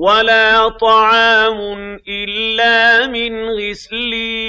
وَلَا طَعَامٌ إِلَّا مِنْ غِسْلِينٍ.